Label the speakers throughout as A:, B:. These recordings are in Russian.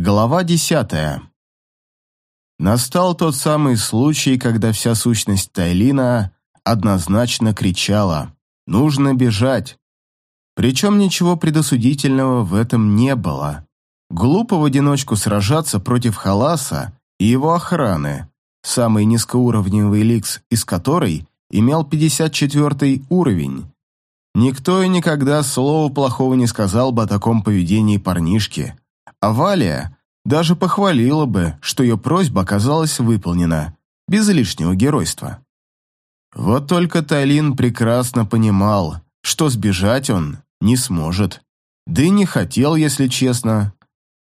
A: Глава десятая. Настал тот самый случай, когда вся сущность Тайлина однозначно кричала «Нужно бежать!». Причем ничего предосудительного в этом не было. Глупо в одиночку сражаться против Халаса и его охраны, самый низкоуровневый ликс из которой имел 54 уровень. Никто и никогда слова плохого не сказал бы о таком поведении парнишки – а Валия даже похвалила бы, что ее просьба оказалась выполнена, без лишнего геройства. Вот только Тайлин прекрасно понимал, что сбежать он не сможет. Да и не хотел, если честно.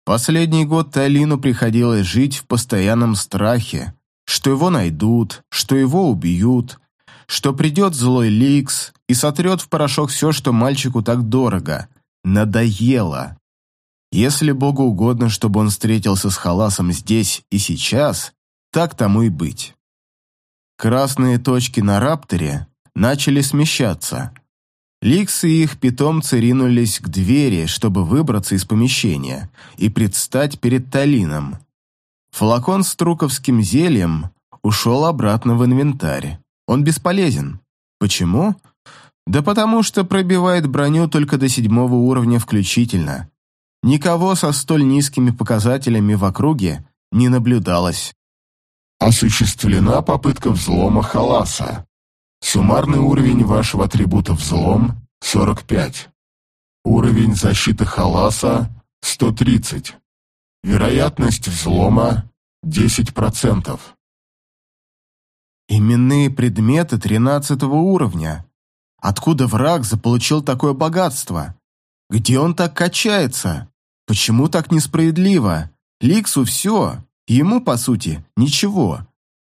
A: Последний год Тайлину приходилось жить в постоянном страхе, что его найдут, что его убьют, что придет злой Ликс и сотрет в порошок все, что мальчику так дорого. Надоело. Если Богу угодно, чтобы он встретился с Халасом здесь и сейчас, так тому и быть. Красные точки на рапторе начали смещаться. Ликсы и их питомцы ринулись к двери, чтобы выбраться из помещения и предстать перед Талином. Флакон с труковским зельем ушел обратно в инвентарь. Он бесполезен. Почему? Да потому что пробивает броню только до седьмого уровня включительно, Никого со столь низкими показателями в округе не наблюдалось.
B: Осуществлена попытка взлома халаса. Суммарный уровень вашего атрибута взлом – 45. Уровень защиты халаса – 130. Вероятность взлома – 10%.
A: Именные предметы 13 уровня. Откуда враг заполучил такое богатство? Где он так качается? Почему так несправедливо? Ликсу все, ему, по сути, ничего.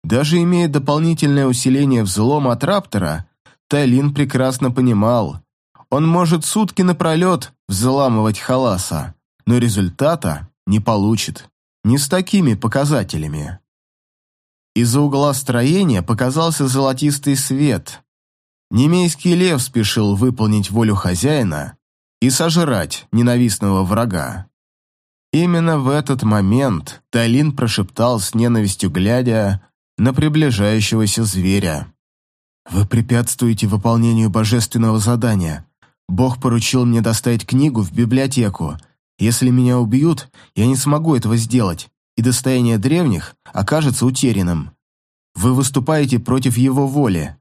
A: Даже имея дополнительное усиление взлома от Раптора, Тайлин прекрасно понимал, он может сутки напролет взламывать Халаса, но результата не получит. Не с такими показателями. Из-за угла строения показался золотистый свет. Немейский лев спешил выполнить волю хозяина и сожрать ненавистного врага. Именно в этот момент Талин прошептал с ненавистью, глядя на приближающегося зверя. «Вы препятствуете выполнению божественного задания. Бог поручил мне доставить книгу в библиотеку. Если меня убьют, я не смогу этого сделать, и достояние древних окажется утерянным. Вы выступаете против его воли».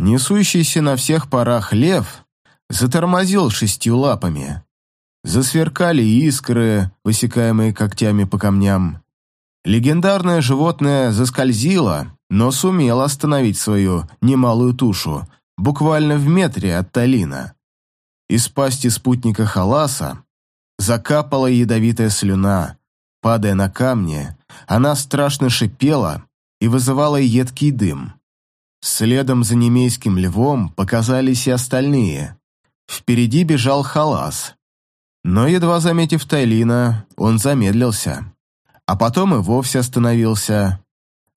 A: Несущийся на всех парах лев затормозил шестью лапами. Засверкали искры, высекаемые когтями по камням. Легендарное животное заскользило, но сумело остановить свою немалую тушу, буквально в метре от Талина. Из пасти спутника Халаса закапала ядовитая слюна. Падая на камни, она страшно шипела и вызывала едкий дым. Следом за немейским львом показались и остальные. Впереди бежал Халас. Но, едва заметив Тайлина, он замедлился. А потом и вовсе остановился.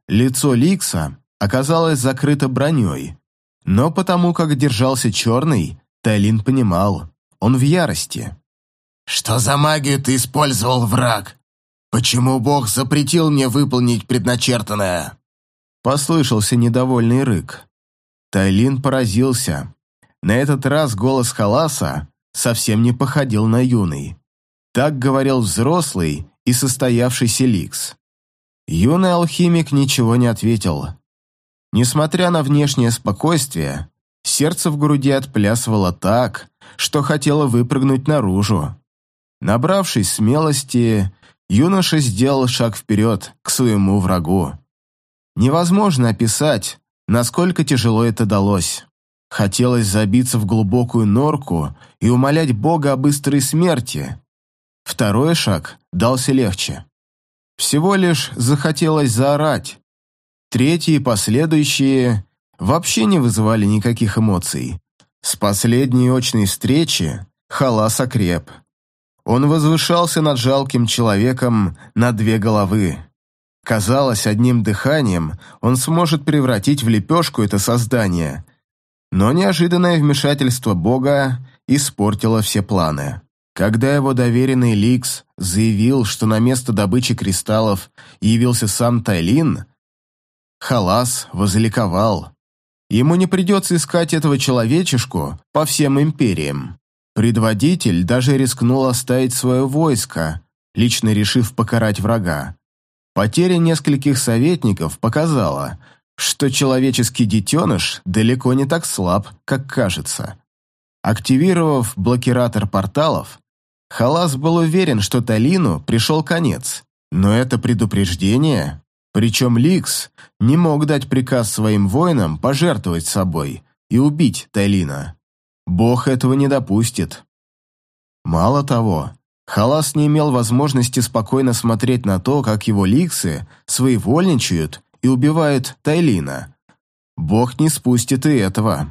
A: Лицо Ликса оказалось закрыто броней. Но потому как держался черный, Тайлин понимал, он в ярости.
C: «Что за магию ты использовал, враг? Почему Бог запретил мне выполнить предначертанное?»
A: Послышался недовольный рык. Тайлин поразился. На этот раз голос Халаса совсем не походил на юный. Так говорил взрослый и состоявшийся Ликс. Юный алхимик ничего не ответил. Несмотря на внешнее спокойствие, сердце в груди отплясывало так, что хотело выпрыгнуть наружу. Набравшись смелости, юноша сделал шаг вперед к своему врагу. Невозможно описать, насколько тяжело это далось. Хотелось забиться в глубокую норку и умолять Бога о быстрой смерти. Второй шаг дался легче. Всего лишь захотелось заорать. Третьи и последующие вообще не вызывали никаких эмоций. С последней очной встречи Халас окреп. Он возвышался над жалким человеком на две головы. Казалось, одним дыханием он сможет превратить в лепешку это создание – но неожиданное вмешательство Бога испортило все планы. Когда его доверенный Ликс заявил, что на место добычи кристаллов явился сам Тайлин, Халас возликовал. Ему не придется искать этого человечешку по всем империям. Предводитель даже рискнул оставить свое войско, лично решив покарать врага. Потеря нескольких советников показала, что человеческий детеныш далеко не так слаб, как кажется. Активировав блокиратор порталов, Халас был уверен, что Талину пришел конец, но это предупреждение, причем Ликс не мог дать приказ своим воинам пожертвовать собой и убить Талина. Бог этого не допустит. Мало того, Халас не имел возможности спокойно смотреть на то, как его ликсы своевольничают и убивают Тайлина. Бог не спустит и этого.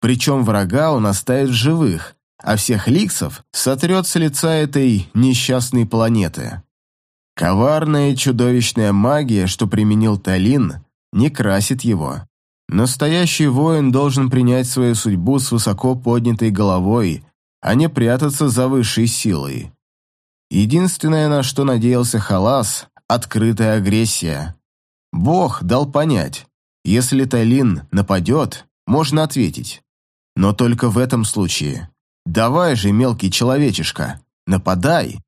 A: Причем врага он оставит в живых, а всех ликсов сотрет с лица этой несчастной планеты. Коварная чудовищная магия, что применил Талин, не красит его. Настоящий воин должен принять свою судьбу с высоко поднятой головой, а не прятаться за высшей силой. Единственное, на что надеялся Халас – открытая агрессия. Бог дал понять, если Тайлин нападет, можно ответить. Но только в этом случае. Давай же, мелкий человечишка, нападай.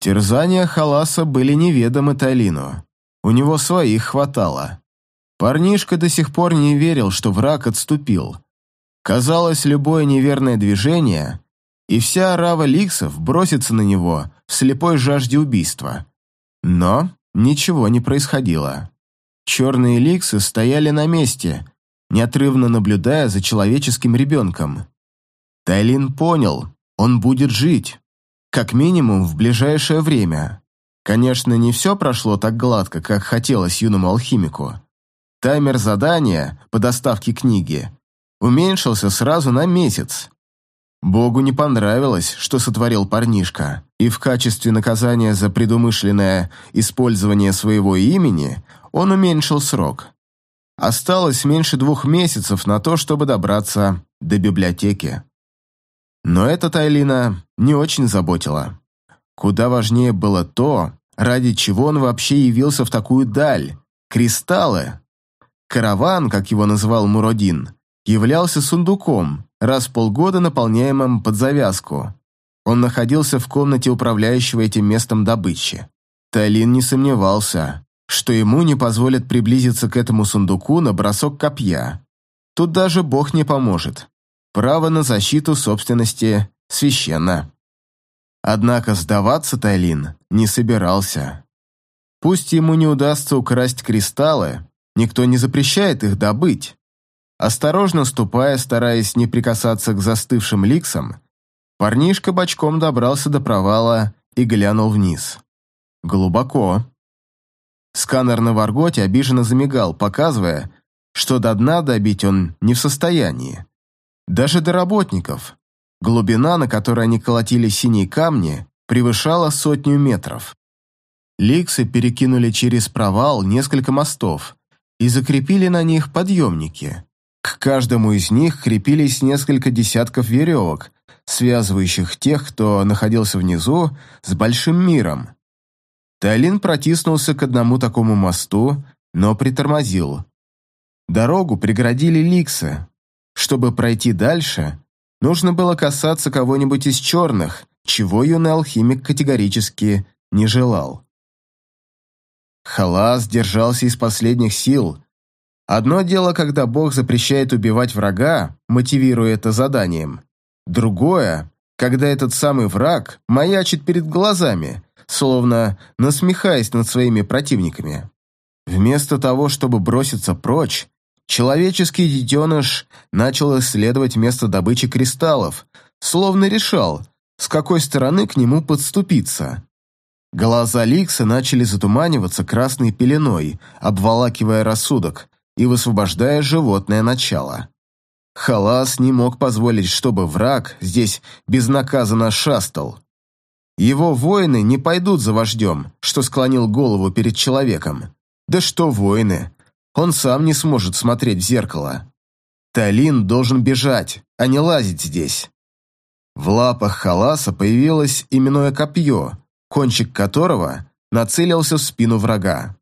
A: Терзания Халаса были неведомы Тайлину. У него своих хватало. Парнишка до сих пор не верил, что враг отступил. Казалось, любое неверное движение и вся орава ликсов бросится на него в слепой жажде убийства. Но ничего не происходило. Черные ликсы стояли на месте, неотрывно наблюдая за человеческим ребенком. Тайлин понял, он будет жить, как минимум в ближайшее время. Конечно, не все прошло так гладко, как хотелось юному алхимику. Таймер задания по доставке книги уменьшился сразу на месяц, Богу не понравилось, что сотворил парнишка, и в качестве наказания за предумышленное использование своего имени он уменьшил срок. Осталось меньше двух месяцев на то, чтобы добраться до библиотеки. Но это Тайлина не очень заботило. Куда важнее было то, ради чего он вообще явился в такую даль – кристаллы. Караван, как его называл Муродин, являлся сундуком, раз в полгода наполняемым под завязку. Он находился в комнате управляющего этим местом добычи. Тайлин не сомневался, что ему не позволят приблизиться к этому сундуку на бросок копья. Тут даже Бог не поможет. Право на защиту собственности священно. Однако сдаваться Тайлин не собирался. Пусть ему не удастся украсть кристаллы, никто не запрещает их добыть. Осторожно ступая, стараясь не прикасаться к застывшим ликсам, парнишка бочком добрался до провала и глянул вниз. Глубоко. Сканер на Варготе обиженно замигал, показывая, что до дна добить он не в состоянии. Даже до работников. Глубина, на которой они колотили синие камни, превышала сотню метров. Ликсы перекинули через провал несколько мостов и закрепили на них подъемники. К каждому из них крепились несколько десятков веревок, связывающих тех, кто находился внизу, с большим миром. Тайлин протиснулся к одному такому мосту, но притормозил. Дорогу преградили ликсы. Чтобы пройти дальше, нужно было касаться кого-нибудь из черных, чего юный алхимик категорически не желал. Халас держался из последних сил, Одно дело, когда Бог запрещает убивать врага, мотивируя это заданием. Другое, когда этот самый враг маячит перед глазами, словно насмехаясь над своими противниками. Вместо того, чтобы броситься прочь, человеческий детеныш начал исследовать место добычи кристаллов, словно решал, с какой стороны к нему подступиться. Глаза Ликса начали затуманиваться красной пеленой, обволакивая рассудок, и высвобождая животное начало. Халас не мог позволить, чтобы враг здесь безнаказанно шастал. Его воины не пойдут за вождем, что склонил голову перед человеком. Да что воины? Он сам не сможет смотреть в зеркало. Талин должен бежать, а не лазить здесь. В лапах Халаса появилось именное копье, кончик которого нацелился в спину врага.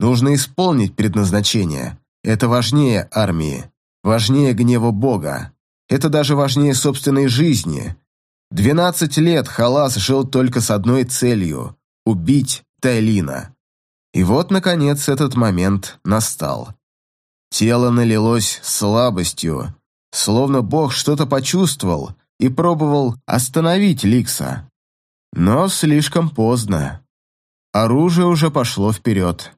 A: Нужно исполнить предназначение. Это важнее армии, важнее гнева Бога. Это даже важнее собственной жизни. Двенадцать лет Халас жил только с одной целью – убить Тайлина. И вот, наконец, этот момент настал. Тело налилось слабостью, словно Бог что-то почувствовал и пробовал остановить Ликса. Но слишком поздно. Оружие уже пошло вперед.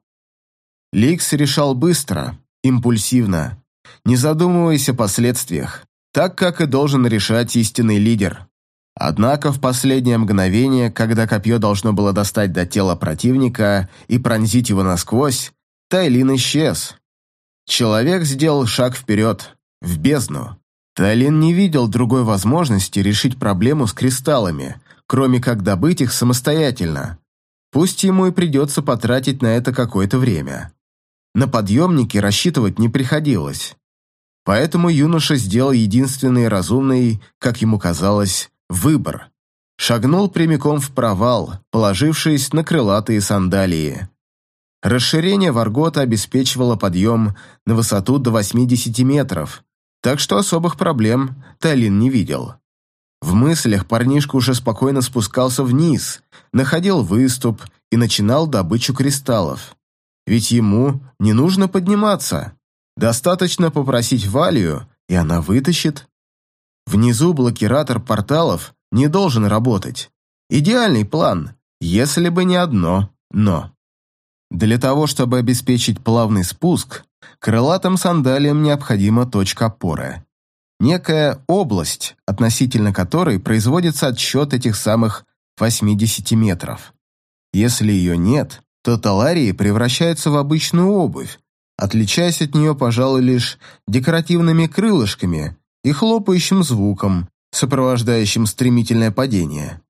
A: Ликс решал быстро, импульсивно, не задумываясь о последствиях, так как и должен решать истинный лидер. Однако в последнее мгновение, когда копье должно было достать до тела противника и пронзить его насквозь, Тайлин исчез. Человек сделал шаг вперед, в бездну. Тайлин не видел другой возможности решить проблему с кристаллами, кроме как добыть их самостоятельно. Пусть ему и придется потратить на это какое-то время. На подъемники рассчитывать не приходилось. Поэтому юноша сделал единственный разумный, как ему казалось, выбор. Шагнул прямиком в провал, положившись на крылатые сандалии. Расширение Варгота обеспечивало подъем на высоту до 80 метров, так что особых проблем Талин не видел. В мыслях парнишка уже спокойно спускался вниз, находил выступ и начинал добычу кристаллов. Ведь ему не нужно подниматься. Достаточно попросить Валию, и она вытащит. Внизу блокиратор порталов не должен работать. Идеальный план, если бы не одно «но». Для того, чтобы обеспечить плавный спуск, крылатым сандалиям необходима точка опоры. Некая область, относительно которой производится отсчет этих самых 80 метров. Если ее нет, то таларии превращаются в обычную обувь, отличаясь от нее, пожалуй, лишь декоративными крылышками и хлопающим звуком, сопровождающим стремительное падение.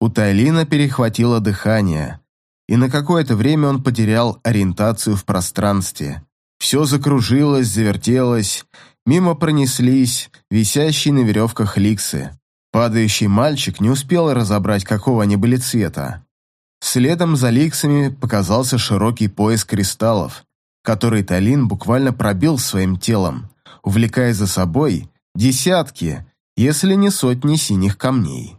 A: У Тайлина перехватило дыхание, и на какое-то время он потерял ориентацию в пространстве. Все закружилось, завертелось, мимо пронеслись висящие на веревках ликсы. Падающий мальчик не успел разобрать, какого они были цвета. Следом за ликсами показался широкий пояс кристаллов, который Талин буквально пробил своим телом, увлекая за собой десятки, если не сотни синих камней.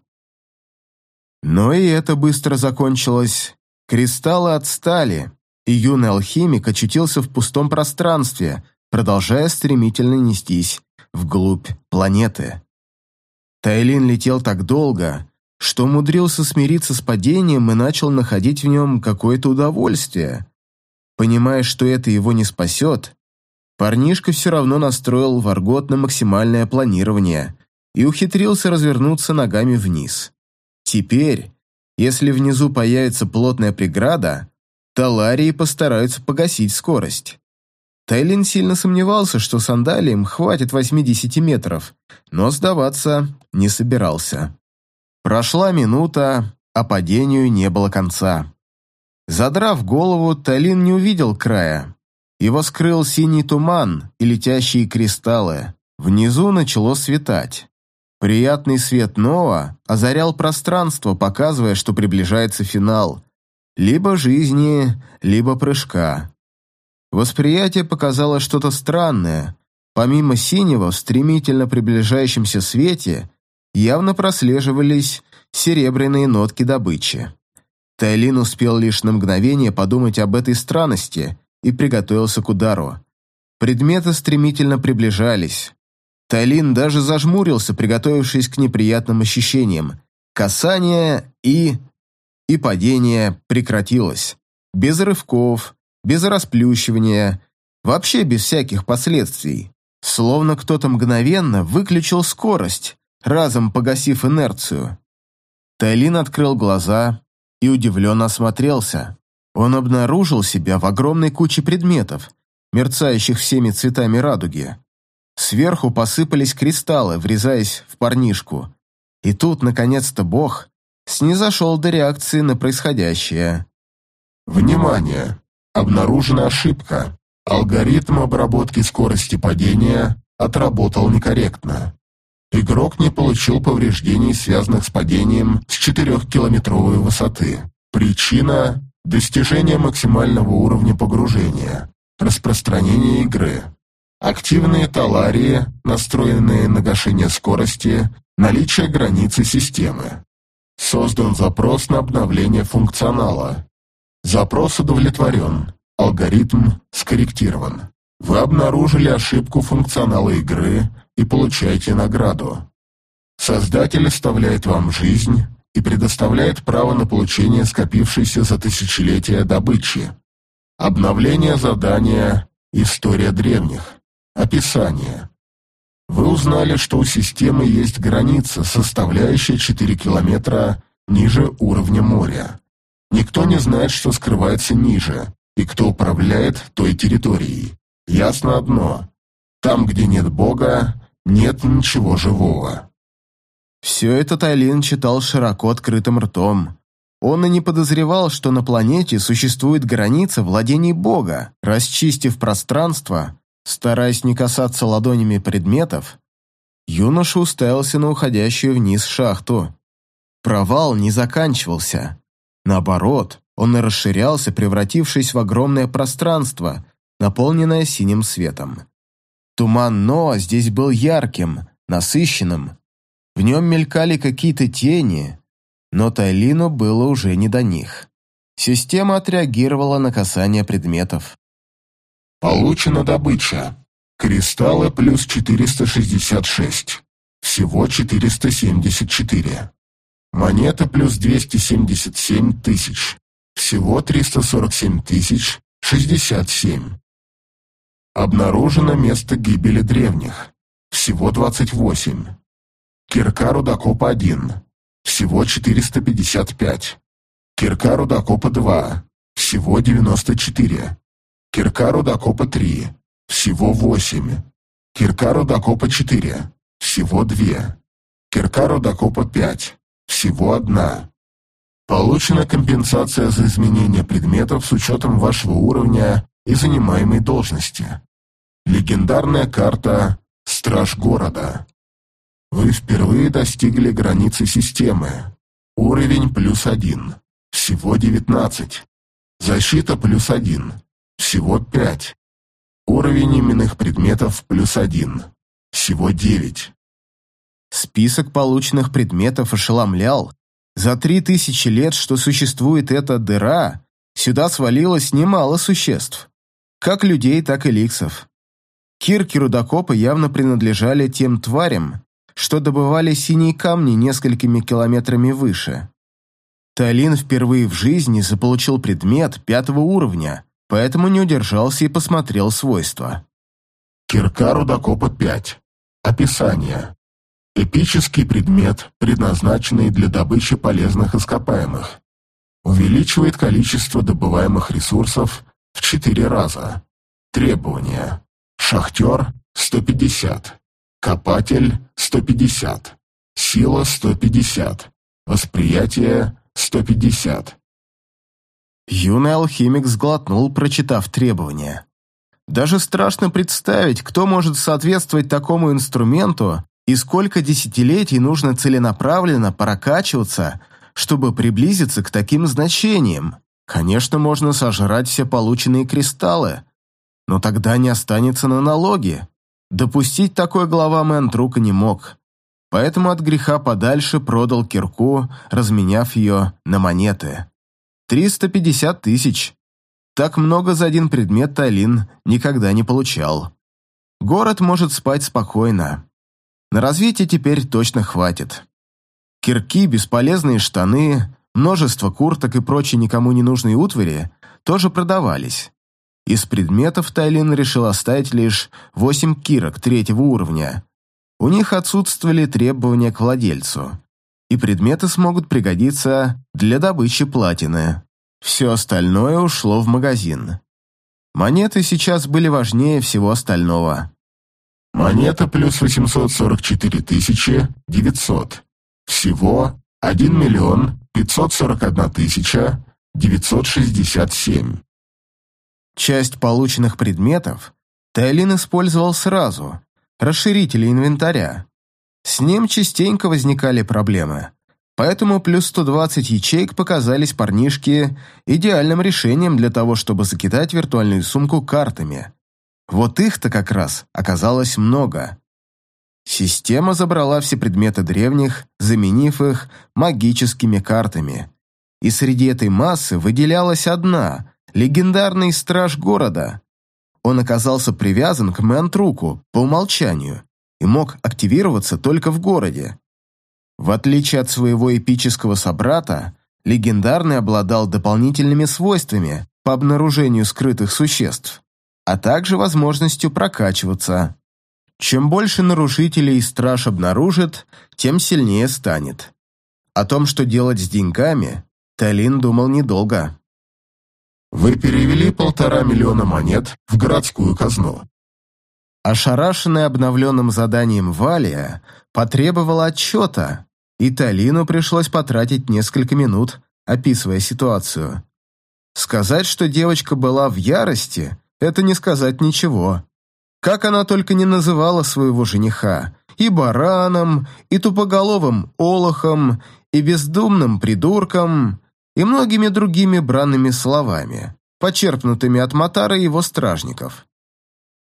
A: Но и это быстро закончилось. Кристаллы отстали, и юный алхимик очутился в пустом пространстве, продолжая стремительно нестись вглубь планеты. Тайлин летел так долго, что умудрился смириться с падением и начал находить в нем какое-то удовольствие. Понимая, что это его не спасет, парнишка все равно настроил Варгот на максимальное планирование и ухитрился развернуться ногами вниз. Теперь если внизу появится плотная преграда, таларии постараются погасить скорость. Тайлин сильно сомневался, что сандалиям хватит 80 метров, но сдаваться не собирался. Прошла минута, а падению не было конца. Задрав голову, Талин не увидел края. Его скрыл синий туман и летящие кристаллы. Внизу начало светать. Приятный свет Ноа озарял пространство, показывая, что приближается финал. Либо жизни, либо прыжка. Восприятие показало что-то странное. Помимо синего, в стремительно приближающемся свете явно прослеживались серебряные нотки добычи. Тайлин успел лишь на мгновение подумать об этой странности и приготовился к удару. Предметы стремительно приближались. Тайлин даже зажмурился, приготовившись к неприятным ощущениям. Касание и... и падение прекратилось. Без рывков, без расплющивания, вообще без всяких последствий. Словно кто-то мгновенно выключил скорость, разом погасив инерцию. Тайлин открыл глаза и удивленно осмотрелся. Он обнаружил себя в огромной куче предметов, мерцающих всеми цветами радуги. Сверху посыпались кристаллы, врезаясь в парнишку. И тут, наконец-то, Бог снизошел до реакции на происходящее.
B: Внимание! Обнаружена ошибка. Алгоритм обработки скорости падения отработал некорректно. Игрок не получил повреждений, связанных с падением с 4-километровой высоты. Причина – достижение максимального уровня погружения, распространение игры. Активные таларии, настроенные на гашение скорости, наличие границы системы. Создан запрос на обновление функционала. Запрос удовлетворен. Алгоритм скорректирован. Вы обнаружили ошибку функционала игры и получаете награду. Создатель оставляет вам жизнь и предоставляет право на получение скопившейся за тысячелетия добычи. Обновление задания «История древних». Описание. Вы узнали, что у системы есть граница, составляющая 4 километра ниже уровня моря. Никто не знает, что скрывается ниже, и кто управляет той территорией. Ясно одно. Там, где нет Бога, нет ничего живого.
A: Все это Тайлин читал широко открытым ртом. Он и не подозревал, что на планете существует граница владений Бога. Расчистив пространство, стараясь не касаться ладонями предметов, юноша уставился на уходящую вниз шахту. Провал не заканчивался. Наоборот, он и расширялся, превратившись в огромное пространство, наполненное синим светом. Туман Ноа здесь был ярким, насыщенным. В нем мелькали какие-то тени, но Тайлину было уже не до них. Система отреагировала на касание предметов.
B: Получена добыча. Кристаллы плюс 466. Всего 474. Монета плюс 277 тысяч. Всего 347 тысяч 67. Обнаружено место гибели древних. Всего 28. Кирка Рудокопа 1. Всего 455. Кирка Рудокопа 2. Всего 94. Кирка Рудокопа 3. Всего 8. Кирка Рудокопа 4. Всего 2. Кирка Рудокопа 5. Всего 1. Получена компенсация за изменение предметов с учетом вашего уровня и занимаемой должности. Легендарная карта «Страж города». Вы впервые достигли границы системы. Уровень плюс один. Всего 19. Защита плюс один. Всего 5. Уровень именных предметов плюс один. Всего 9.
A: Список полученных предметов ошеломлял. За три тысячи лет, что существует эта дыра, сюда свалилось немало существ. Как людей, так и ликсов. Кирки рудокопа явно принадлежали тем тварям, что добывали синие камни несколькими километрами выше. Талин впервые в жизни заполучил предмет пятого уровня, поэтому не удержался и посмотрел свойства.
B: Кирка рудокопа 5. Описание. Эпический предмет, предназначенный для добычи полезных ископаемых. Увеличивает количество добываемых ресурсов в 4 раза. Требования. Шахтер – 150. Копатель – 150. Сила – 150. Восприятие – 150.
A: Юный алхимик сглотнул, прочитав требования. Даже страшно представить, кто может соответствовать такому инструменту и сколько десятилетий нужно целенаправленно прокачиваться, чтобы приблизиться к таким значениям. Конечно, можно сожрать все полученные кристаллы, но тогда не останется на налоги. Допустить такой глава Мэнтрука не мог, поэтому от греха подальше продал кирку, разменяв ее на монеты. 350 тысяч. Так много за один предмет Талин никогда не получал. Город может спать спокойно. На развитие теперь точно хватит. Кирки, бесполезные штаны, множество курток и прочей никому не нужной утвари тоже продавались. Из предметов Тайлин решил оставить лишь восемь кирок третьего уровня. У них отсутствовали требования к владельцу, и предметы смогут пригодиться для добычи платины. Все остальное ушло в магазин. Монеты сейчас были важнее всего остального.
B: Монета плюс 844 тысячи 900. Всего 1 миллион 541 тысяча 967.
A: Часть полученных предметов Тайлин использовал сразу, расширители инвентаря. С ним частенько возникали проблемы. Поэтому плюс 120 ячеек показались парнишке идеальным решением для того, чтобы закидать виртуальную сумку картами. Вот их-то как раз оказалось много. Система забрала все предметы древних, заменив их магическими картами. И среди этой массы выделялась одна – легендарный страж города. Он оказался привязан к Мэнтруку по умолчанию и мог активироваться только в городе. В отличие от своего эпического собрата, легендарный обладал дополнительными свойствами по обнаружению скрытых существ, а также возможностью прокачиваться. Чем больше нарушителей страж обнаружит, тем сильнее станет. О том, что делать с деньгами, Талин думал недолго.
B: Вы перевели полтора миллиона монет в городскую казну.
A: Ошарашенная обновленным заданием Валия потребовала отчета, и Талину пришлось потратить несколько минут, описывая ситуацию. Сказать, что девочка была в ярости, это не сказать ничего. Как она только не называла своего жениха, и бараном, и тупоголовым олохом, и бездумным придурком, и многими другими бранными словами, почерпнутыми от Матара и его стражников.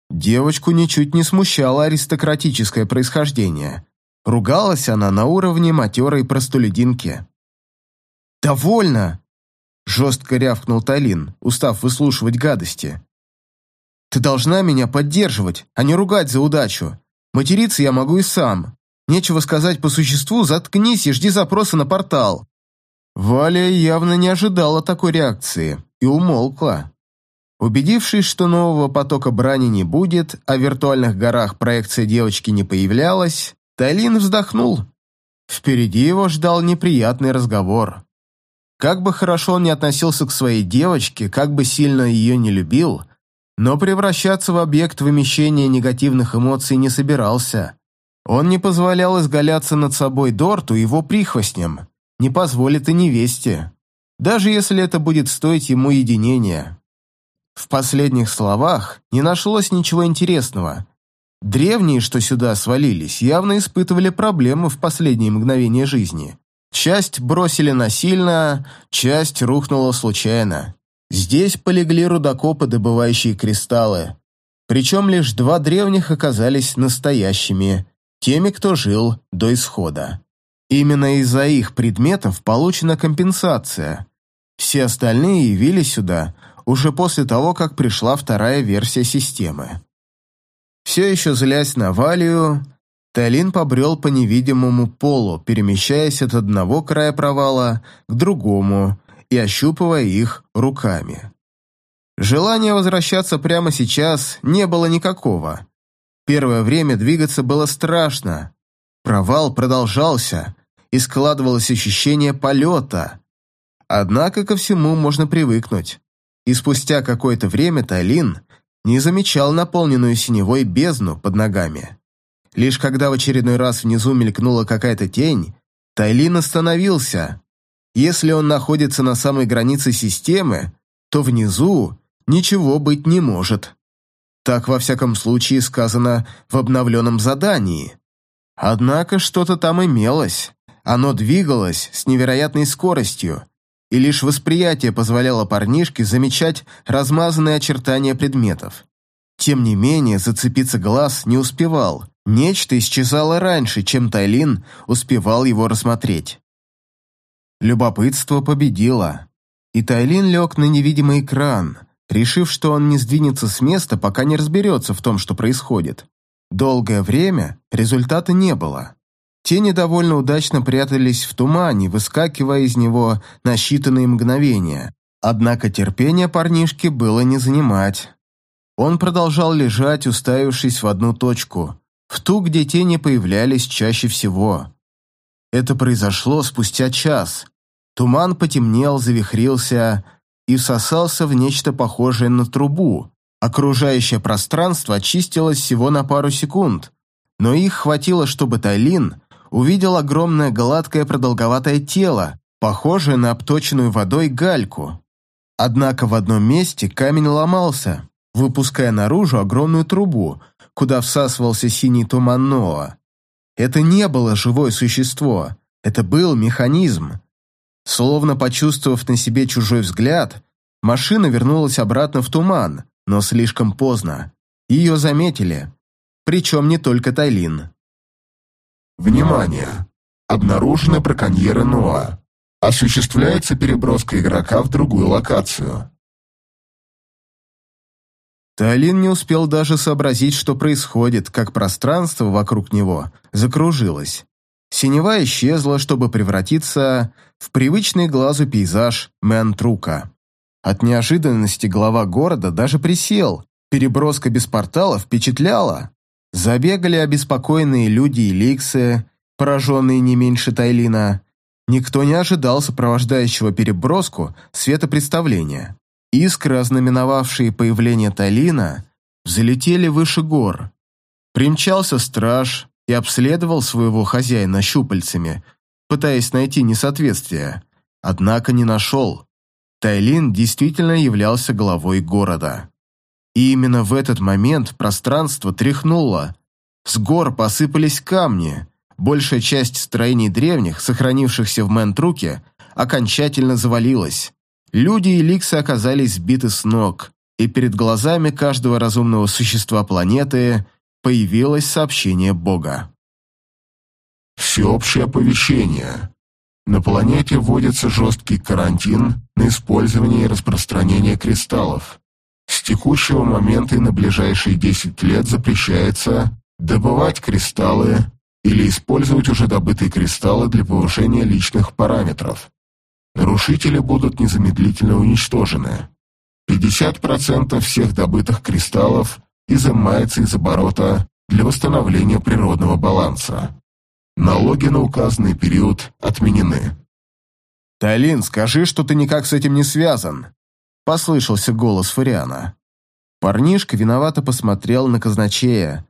A: Девочку ничуть не смущало аристократическое происхождение. Ругалась она на уровне матерой простолюдинки. «Довольно!» – жестко рявкнул Талин, устав выслушивать гадости. «Ты должна меня поддерживать, а не ругать за удачу. Материться я могу и сам. Нечего сказать по существу, заткнись и жди запроса на портал». Валя явно не ожидала такой реакции и умолкла. Убедившись, что нового потока брани не будет, а в виртуальных горах проекция девочки не появлялась, Тайлин вздохнул. Впереди его ждал неприятный разговор. Как бы хорошо он ни относился к своей девочке, как бы сильно ее не любил, но превращаться в объект вымещения негативных эмоций не собирался. Он не позволял изгаляться над собой Дорту и его прихвостням, не позволит и невесте, даже если это будет стоить ему единения. В последних словах не нашлось ничего интересного. Древние, что сюда свалились, явно испытывали проблемы в последние мгновения жизни. Часть бросили насильно, часть рухнула случайно. Здесь полегли рудокопы, добывающие кристаллы. Причем лишь два древних оказались настоящими, теми, кто жил до исхода. Именно из-за их предметов получена компенсация. Все остальные явились сюда уже после того, как пришла вторая версия системы. Все еще злясь на Валию, Талин побрел по невидимому полу, перемещаясь от одного края провала к другому и ощупывая их руками. Желания возвращаться прямо сейчас не было никакого. Первое время двигаться было страшно. Провал продолжался, и складывалось ощущение полета. Однако ко всему можно привыкнуть. И спустя какое-то время Тайлин не замечал наполненную синевой бездну под ногами. Лишь когда в очередной раз внизу мелькнула какая-то тень, Тайлин остановился. Если он находится на самой границе системы, то внизу ничего быть не может. Так, во всяком случае, сказано в обновленном задании. Однако что-то там имелось. Оно двигалось с невероятной скоростью, и лишь восприятие позволяло парнишке замечать размазанные очертания предметов. Тем не менее, зацепиться глаз не успевал. Нечто исчезало раньше, чем Тайлин успевал его рассмотреть. Любопытство победило, и Тайлин лег на невидимый экран, решив, что он не сдвинется с места, пока не разберется в том, что происходит. Долгое время результата не было. Тени довольно удачно прятались в тумане, выскакивая из него на считанные мгновения. Однако терпение парнишки было не занимать. Он продолжал лежать, уставившись в одну точку, в ту, где тени появлялись чаще всего. Это произошло спустя час. Туман потемнел, завихрился и всосался в нечто похожее на трубу. Окружающее пространство очистилось всего на пару секунд, но их хватило, чтобы Тайлин увидел огромное гладкое продолговатое тело, похожее на обточенную водой гальку. Однако в одном месте камень ломался, выпуская наружу огромную трубу, куда всасывался синий туман Ноа. Это не было живое существо, это был механизм. Словно почувствовав на себе чужой взгляд, машина вернулась обратно в туман, но слишком поздно. Ее заметили. Причем не только Тайлин.
B: Внимание! Обнаружены браконьеры Ноа. Осуществляется переброска игрока в другую локацию.
A: Талин не успел даже сообразить, что происходит, как пространство вокруг него закружилось. Синева исчезла, чтобы превратиться в привычный глазу пейзаж Мэнтрука. От неожиданности глава города даже присел, переброска без портала впечатляла. Забегали обеспокоенные люди и ликсы, пораженные не меньше Тайлина. Никто не ожидал сопровождающего переброску светопредставления. Искры, ознаменовавшие появление Талина, взлетели выше гор. Примчался страж и обследовал своего хозяина щупальцами, пытаясь найти несоответствие, однако не нашел. Тайлин действительно являлся главой города. И именно в этот момент пространство тряхнуло. С гор посыпались камни. Большая часть строений древних, сохранившихся в Мэнтруке, окончательно завалилась. Люди и ликсы оказались сбиты с ног, и перед глазами каждого разумного существа планеты появилось сообщение Бога.
B: Всеобщее оповещение. На планете вводится жесткий карантин на использование и распространение кристаллов. С текущего момента и на ближайшие 10 лет запрещается добывать кристаллы или использовать уже добытые кристаллы для повышения личных параметров. Нарушители будут незамедлительно уничтожены. 50% всех добытых кристаллов изымается из оборота для восстановления природного баланса. Налоги на указанный период отменены.
A: «Талин, скажи, что ты никак с этим не связан», — послышался голос Фариана. Парнишка виновато посмотрел на казначея,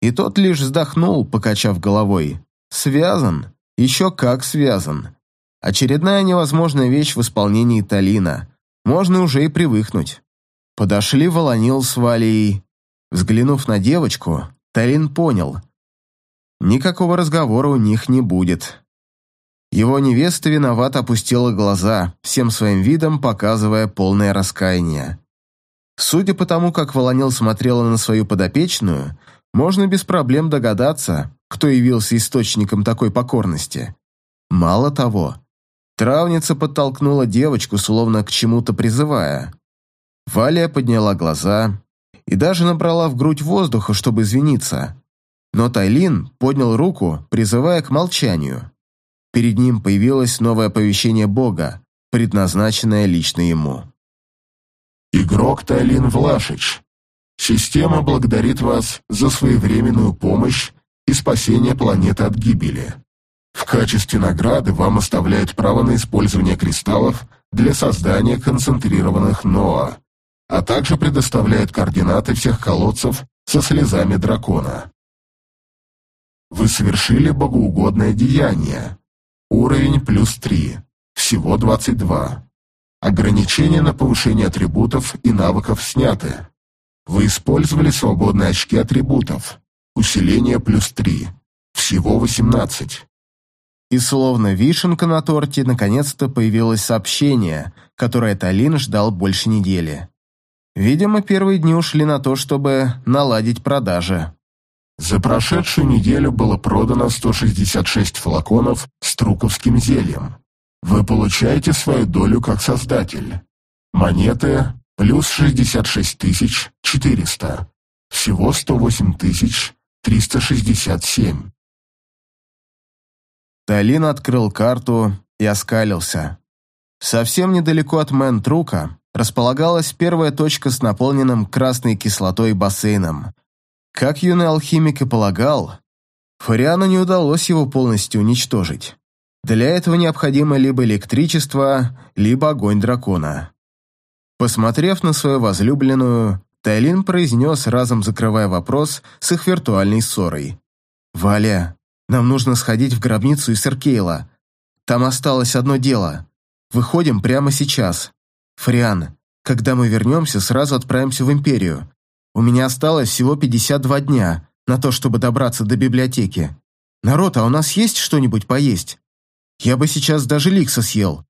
A: и тот лишь вздохнул, покачав головой. «Связан? Еще как связан. Очередная невозможная вещь в исполнении Талина. Можно уже и привыкнуть. Подошли Волонил с Валией. Взглянув на девочку, Талин понял. Никакого разговора у них не будет. Его невеста виновато опустила глаза, всем своим видом показывая полное раскаяние. Судя по тому, как Волонил смотрела на свою подопечную, можно без проблем догадаться, кто явился источником такой покорности. Мало того, Травница подтолкнула девочку, словно к чему-то призывая. Валя подняла глаза и даже набрала в грудь воздуха, чтобы извиниться. Но Тайлин поднял руку, призывая к молчанию. Перед ним появилось новое оповещение Бога, предназначенное лично ему.
B: Игрок Тайлин Влашич. Система благодарит вас за своевременную помощь и спасение планеты от гибели. В качестве награды вам оставляют право на использование кристаллов для создания концентрированных НОА, а также предоставляют координаты всех колодцев со слезами дракона. Вы совершили богоугодное деяние. Уровень плюс 3. Всего 22. Ограничения на повышение атрибутов и навыков сняты. Вы использовали свободные очки атрибутов. Усиление плюс 3. Всего 18.
A: И словно вишенка на торте, наконец-то появилось сообщение, которое Талин ждал больше недели. Видимо, первые дни ушли на то, чтобы наладить продажи.
B: За прошедшую неделю было продано 166 флаконов с труковским зельем. Вы получаете свою долю как создатель. Монеты плюс 66 400. Всего 108 367.
A: Талин открыл карту и оскалился. Совсем недалеко от Мэн-Трука располагалась первая точка с наполненным красной кислотой бассейном. Как юный алхимик и полагал, Фариану не удалось его полностью уничтожить. Для этого необходимо либо электричество, либо огонь дракона. Посмотрев на свою возлюбленную, Тайлин произнес, разом закрывая вопрос с их виртуальной ссорой. «Валя, нам нужно сходить в гробницу Исеркейла. Там осталось одно дело. Выходим прямо сейчас. Фриан, когда мы вернемся, сразу отправимся в Империю. У меня осталось всего 52 дня на то, чтобы добраться до библиотеки. «Народ, а у нас есть что-нибудь поесть? Я бы сейчас даже Ликса съел.